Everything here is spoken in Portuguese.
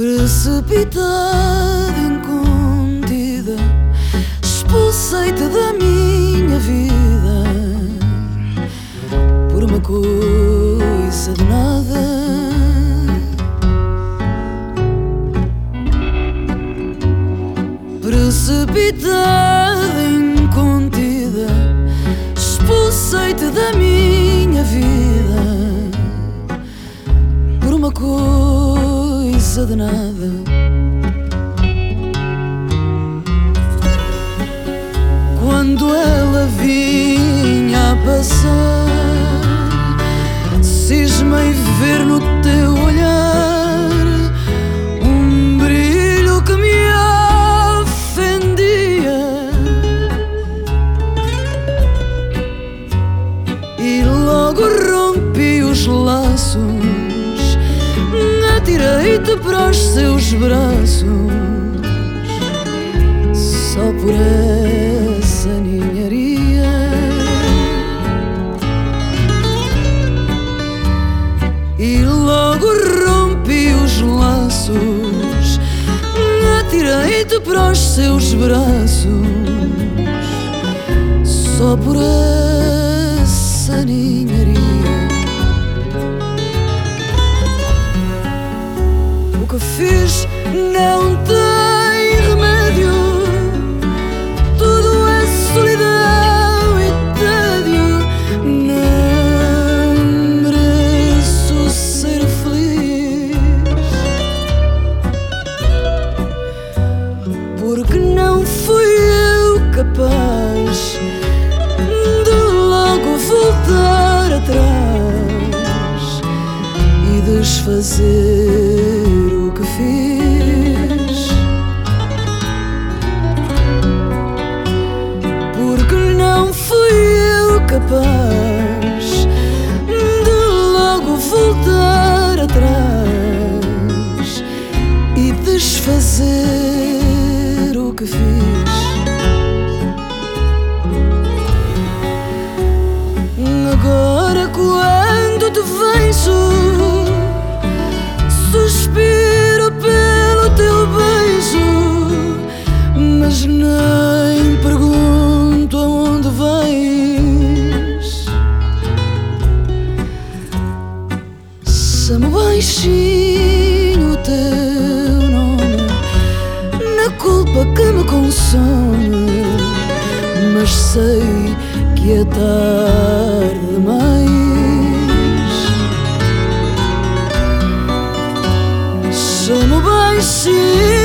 Precipitada, incontida, expulsei-te da minha vida por uma coisa de nada. Precipitada, incontida, expulsei-te da minha de nada. Quando ela vinha a passar, cismei ver no teu olhar um brilho que me ofendia. E logo rompi os laços, atirei-te para os seus braços só por essa ninharia. E logo rompi os laços, atirei-te para os seus braços, só por essa ninharia. Fiz não tem remédio. Tudo é solidão e tédio. Não mereço ser feliz. Porque não fui eu capaz de logo voltar atrás e desfazer desfazer o que fiz. Agora quando te vejo Suspiro pelo teu beijo Mas nem pergunto aonde vais Chamo baixinho teu culpa que me consome Mas sei que é tarde demais. Chamo baixinho